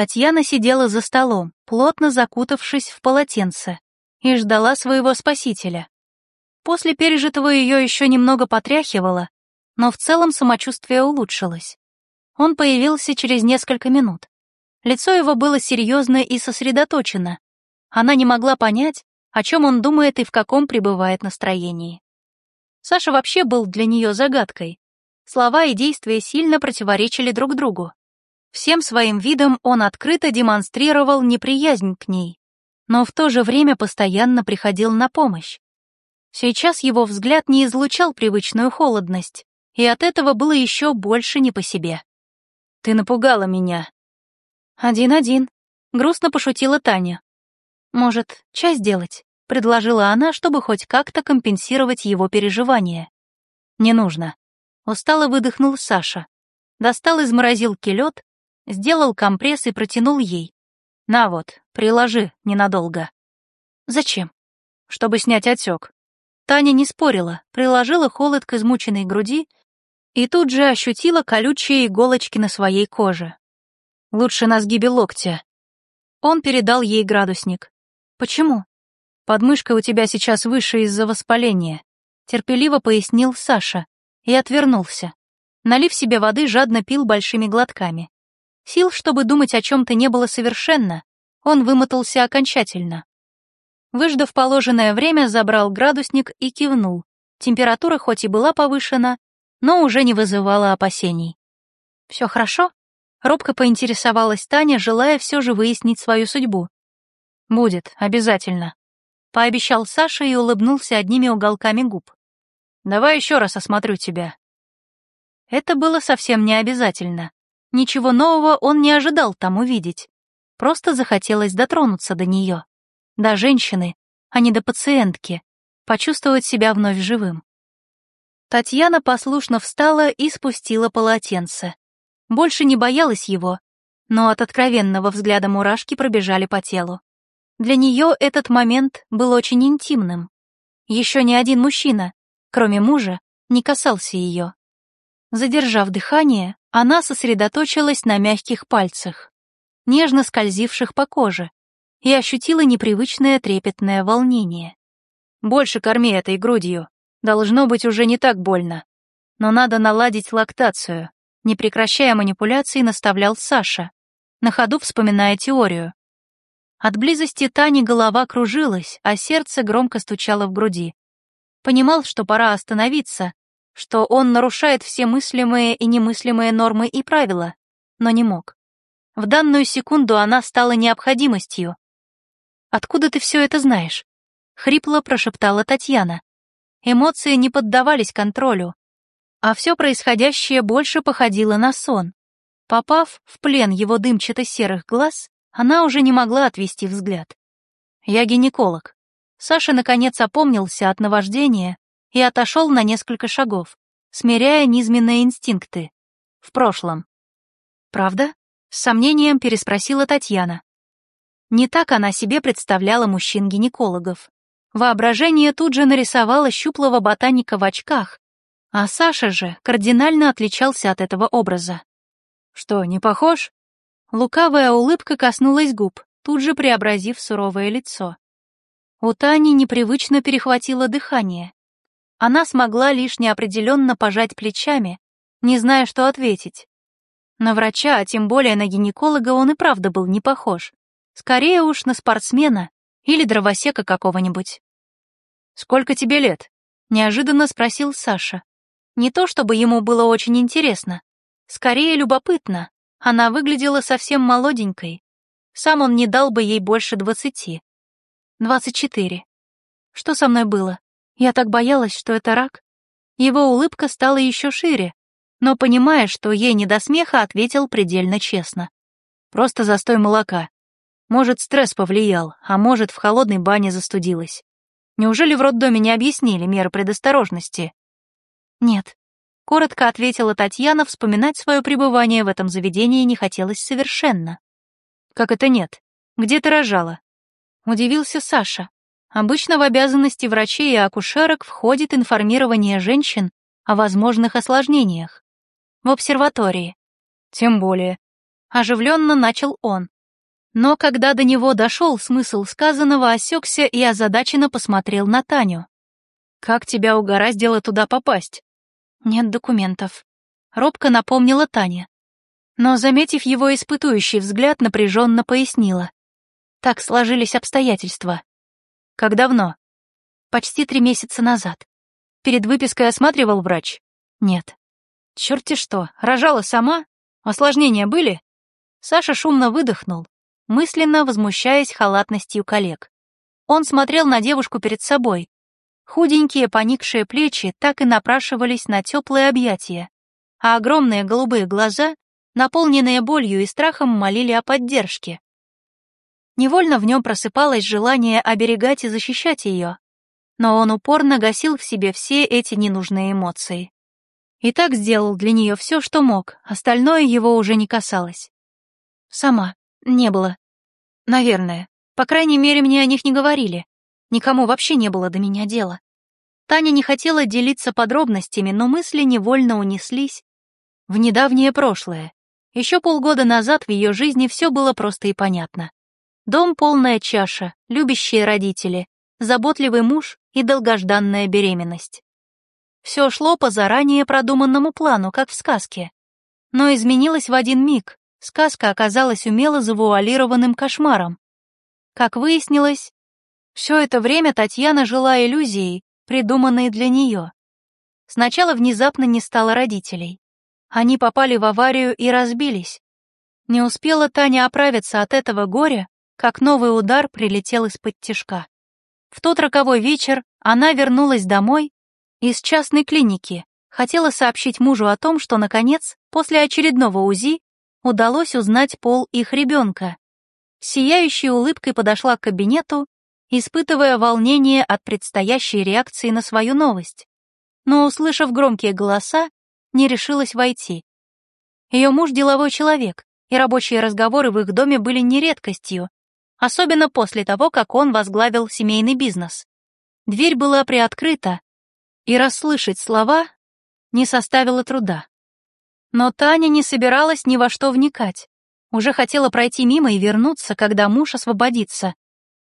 Татьяна сидела за столом, плотно закутавшись в полотенце, и ждала своего спасителя. После пережитого ее еще немного потряхивало, но в целом самочувствие улучшилось. Он появился через несколько минут. Лицо его было серьезно и сосредоточено. Она не могла понять, о чем он думает и в каком пребывает настроении. Саша вообще был для нее загадкой. Слова и действия сильно противоречили друг другу. Всем своим видом он открыто демонстрировал неприязнь к ней, но в то же время постоянно приходил на помощь. Сейчас его взгляд не излучал привычную холодность, и от этого было еще больше не по себе. «Ты напугала меня». «Один-один», — грустно пошутила Таня. «Может, чай сделать?» — предложила она, чтобы хоть как-то компенсировать его переживания. «Не нужно». Устало выдохнул Саша. Достал из морозилки лед сделал компресс и протянул ей. «На вот, приложи ненадолго». «Зачем?» «Чтобы снять отек». Таня не спорила, приложила холод к измученной груди и тут же ощутила колючие иголочки на своей коже. «Лучше на сгибе локтя». Он передал ей градусник. «Почему?» «Подмышка у тебя сейчас выше из-за воспаления», — терпеливо пояснил Саша и отвернулся. Налив себе воды, жадно пил большими глотками. Сил, чтобы думать о чем-то, не было совершенно, он вымотался окончательно. Выждав положенное время, забрал градусник и кивнул. Температура хоть и была повышена, но уже не вызывала опасений. «Все хорошо?» — робко поинтересовалась Таня, желая все же выяснить свою судьбу. «Будет, обязательно», — пообещал Саша и улыбнулся одними уголками губ. «Давай еще раз осмотрю тебя». Это было совсем не обязательно. Ничего нового он не ожидал там увидеть. Просто захотелось дотронуться до нее. До женщины, а не до пациентки. Почувствовать себя вновь живым. Татьяна послушно встала и спустила полотенце. Больше не боялась его, но от откровенного взгляда мурашки пробежали по телу. Для нее этот момент был очень интимным. Еще ни один мужчина, кроме мужа, не касался ее. Задержав дыхание, она сосредоточилась на мягких пальцах, нежно скользивших по коже, и ощутила непривычное трепетное волнение. «Больше корми этой грудью. Должно быть уже не так больно. Но надо наладить лактацию», не прекращая манипуляций, наставлял Саша, на ходу вспоминая теорию. От близости Тани голова кружилась, а сердце громко стучало в груди. Понимал, что пора остановиться, что он нарушает все мыслимые и немыслимые нормы и правила, но не мог. В данную секунду она стала необходимостью. «Откуда ты все это знаешь?» — хрипло прошептала Татьяна. Эмоции не поддавались контролю, а все происходящее больше походило на сон. Попав в плен его дымчато-серых глаз, она уже не могла отвести взгляд. «Я гинеколог». Саша наконец опомнился от наваждения и отошел на несколько шагов, смиряя низменные инстинкты. В прошлом. «Правда?» — с сомнением переспросила Татьяна. Не так она себе представляла мужчин-гинекологов. Воображение тут же нарисовало щуплого ботаника в очках, а Саша же кардинально отличался от этого образа. «Что, не похож?» Лукавая улыбка коснулась губ, тут же преобразив суровое лицо. У Тани непривычно перехватило дыхание. Она смогла лишь неопределенно пожать плечами, не зная, что ответить. На врача, а тем более на гинеколога он и правда был не похож. Скорее уж на спортсмена или дровосека какого-нибудь. «Сколько тебе лет?» — неожиданно спросил Саша. Не то чтобы ему было очень интересно, скорее любопытно. Она выглядела совсем молоденькой. Сам он не дал бы ей больше двадцати. Двадцать четыре. Что со мной было? Я так боялась, что это рак. Его улыбка стала еще шире, но, понимая, что ей не до смеха, ответил предельно честно. Просто застой молока. Может, стресс повлиял, а может, в холодной бане застудилась. Неужели в роддоме не объяснили меры предосторожности? Нет. Коротко ответила Татьяна, вспоминать свое пребывание в этом заведении не хотелось совершенно. Как это нет? Где ты рожала? Удивился Саша. Обычно в обязанности врачей и акушерок входит информирование женщин о возможных осложнениях. В обсерватории. Тем более. Оживленно начал он. Но когда до него дошел смысл сказанного, осекся и озадаченно посмотрел на Таню. «Как тебя угораздило туда попасть?» «Нет документов», — робко напомнила Таня. Но, заметив его испытующий взгляд, напряженно пояснила. Так сложились обстоятельства. «Как давно?» «Почти три месяца назад. Перед выпиской осматривал врач?» «Нет». «Черт-те что, рожала сама? Осложнения были?» Саша шумно выдохнул, мысленно возмущаясь халатностью коллег. Он смотрел на девушку перед собой. Худенькие поникшие плечи так и напрашивались на теплые объятия, а огромные голубые глаза, наполненные болью и страхом, молили о поддержке. Невольно в нем просыпалось желание оберегать и защищать ее, но он упорно гасил в себе все эти ненужные эмоции. И так сделал для нее все, что мог, остальное его уже не касалось. Сама. Не было. Наверное. По крайней мере, мне о них не говорили. Никому вообще не было до меня дела. Таня не хотела делиться подробностями, но мысли невольно унеслись в недавнее прошлое. Еще полгода назад в ее жизни все было просто и понятно. Дом полная чаша, любящие родители, заботливый муж и долгожданная беременность. Все шло по заранее продуманному плану, как в сказке. Но изменилось в один миг, сказка оказалась умело завуалированным кошмаром. Как выяснилось, все это время Татьяна жила иллюзией, придуманной для нее. Сначала внезапно не стало родителей. Они попали в аварию и разбились. Не успела Таня оправиться от этого горя, как новый удар прилетел из-под тишка. В тот роковой вечер она вернулась домой из частной клиники, хотела сообщить мужу о том, что, наконец, после очередного УЗИ, удалось узнать пол их ребенка. Сияющей улыбкой подошла к кабинету, испытывая волнение от предстоящей реакции на свою новость. Но, услышав громкие голоса, не решилась войти. Ее муж деловой человек, и рабочие разговоры в их доме были не редкостью, особенно после того, как он возглавил семейный бизнес. Дверь была приоткрыта, и расслышать слова не составило труда. Но Таня не собиралась ни во что вникать. Уже хотела пройти мимо и вернуться, когда муж освободится.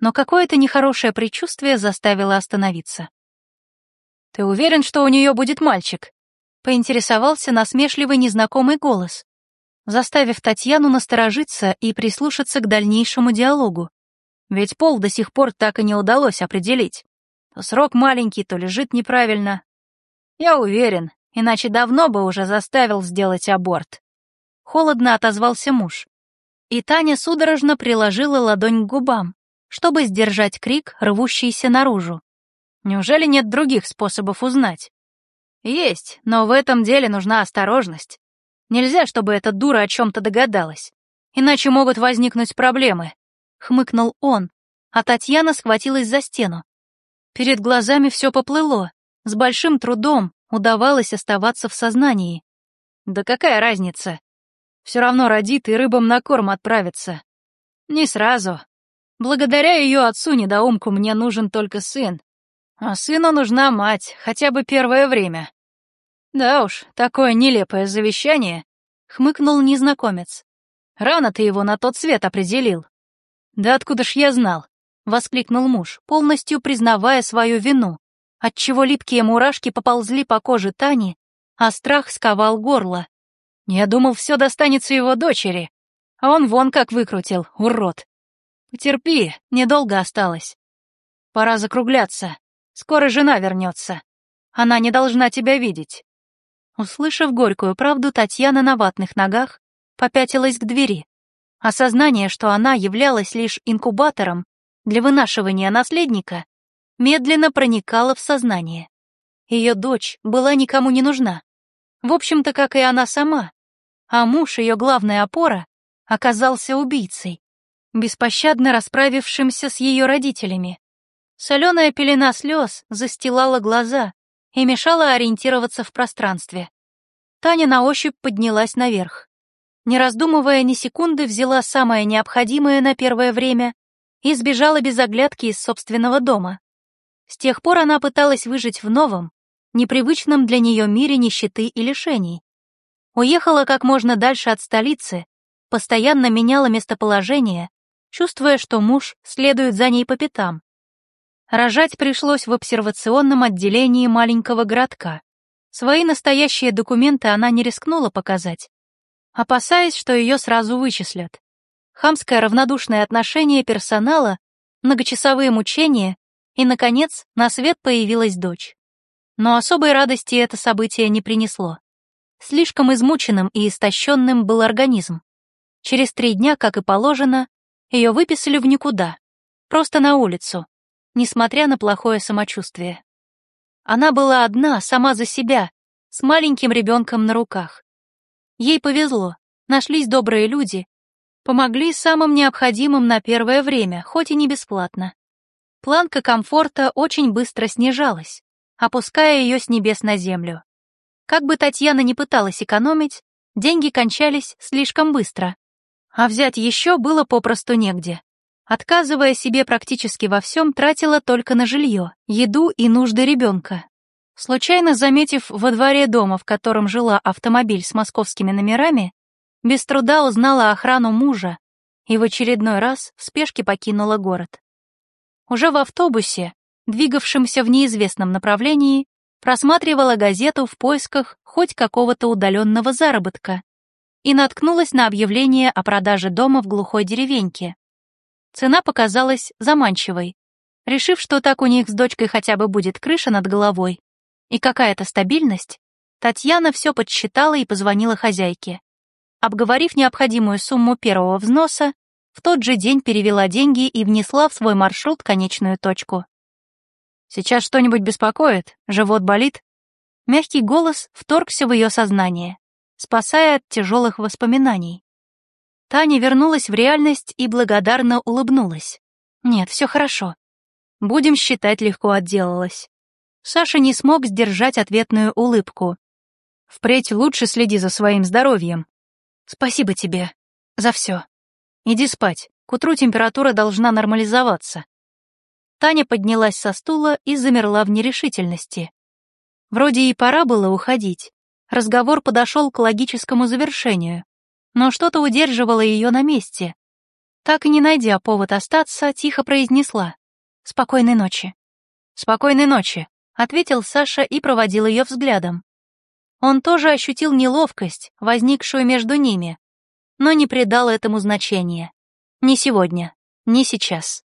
Но какое-то нехорошее предчувствие заставило остановиться. «Ты уверен, что у нее будет мальчик?» — поинтересовался насмешливый незнакомый голос, заставив Татьяну насторожиться и прислушаться к дальнейшему диалогу. Ведь пол до сих пор так и не удалось определить. То срок маленький, то лежит неправильно. Я уверен, иначе давно бы уже заставил сделать аборт. Холодно отозвался муж. И Таня судорожно приложила ладонь к губам, чтобы сдержать крик, рвущийся наружу. Неужели нет других способов узнать? Есть, но в этом деле нужна осторожность. Нельзя, чтобы эта дура о чем-то догадалась. Иначе могут возникнуть проблемы. Хмыкнул он, а Татьяна схватилась за стену. Перед глазами все поплыло. С большим трудом удавалось оставаться в сознании. Да какая разница? Все равно родит и рыбам на корм отправится. Не сразу. Благодаря ее отцу-недоумку мне нужен только сын. А сыну нужна мать, хотя бы первое время. Да уж, такое нелепое завещание, хмыкнул незнакомец. Рано ты его на тот свет определил. Да откуда ж я знал? воскликнул муж, полностью признавая свою вину, отчего липкие мурашки поползли по коже Тани, а страх сковал горло. Я думал, все достанется его дочери, а он вон как выкрутил, урод. Потерпи, недолго осталось. Пора закругляться. Скоро жена вернется. Она не должна тебя видеть. Услышав горькую правду, Татьяна на ватных ногах попятилась к двери. Осознание, что она являлась лишь инкубатором, для вынашивания наследника медленно проникала в сознание. Ее дочь была никому не нужна. В общем-то, как и она сама. А муж, ее главная опора, оказался убийцей, беспощадно расправившимся с ее родителями. Соленая пелена слез застилала глаза и мешала ориентироваться в пространстве. Таня на ощупь поднялась наверх. Не раздумывая ни секунды, взяла самое необходимое на первое время и сбежала без оглядки из собственного дома. С тех пор она пыталась выжить в новом, непривычном для нее мире нищеты и лишений. Уехала как можно дальше от столицы, постоянно меняла местоположение, чувствуя, что муж следует за ней по пятам. Рожать пришлось в обсервационном отделении маленького городка. Свои настоящие документы она не рискнула показать, опасаясь, что ее сразу вычислят. Хамское равнодушное отношение персонала, многочасовые мучения и, наконец, на свет появилась дочь. Но особой радости это событие не принесло. Слишком измученным и истощенным был организм. Через три дня, как и положено, ее выписали в никуда, просто на улицу, несмотря на плохое самочувствие. Она была одна, сама за себя, с маленьким ребенком на руках. Ей повезло, нашлись добрые люди, помогли самым необходимым на первое время, хоть и не бесплатно. Планка комфорта очень быстро снижалась, опуская ее с небес на землю. Как бы Татьяна ни пыталась экономить, деньги кончались слишком быстро, а взять еще было попросту негде. Отказывая себе практически во всем, тратила только на жилье, еду и нужды ребенка. Случайно заметив во дворе дома, в котором жила автомобиль с московскими номерами, без труда узнала охрану мужа и в очередной раз в спешке покинула город. Уже в автобусе, двигавшемся в неизвестном направлении, просматривала газету в поисках хоть какого-то удаленного заработка и наткнулась на объявление о продаже дома в глухой деревеньке. Цена показалась заманчивой. Решив, что так у них с дочкой хотя бы будет крыша над головой, и какая-то стабильность, Татьяна все подсчитала и позвонила хозяйке. Обговорив необходимую сумму первого взноса, в тот же день перевела деньги и внесла в свой маршрут конечную точку. «Сейчас что-нибудь беспокоит? Живот болит?» Мягкий голос вторгся в ее сознание, спасая от тяжелых воспоминаний. Таня вернулась в реальность и благодарно улыбнулась. «Нет, все хорошо. Будем считать, легко отделалась. Саша не смог сдержать ответную улыбку. «Впредь лучше следи за своим здоровьем. Спасибо тебе за все. Иди спать, к утру температура должна нормализоваться». Таня поднялась со стула и замерла в нерешительности. Вроде и пора было уходить. Разговор подошел к логическому завершению, но что-то удерживало ее на месте. Так и не найдя повод остаться, тихо произнесла «Спокойной ночи». «Спокойной ночи», ответил Саша и проводил ее взглядом. Он тоже ощутил неловкость, возникшую между ними, но не придал этому значения. Ни сегодня, ни сейчас.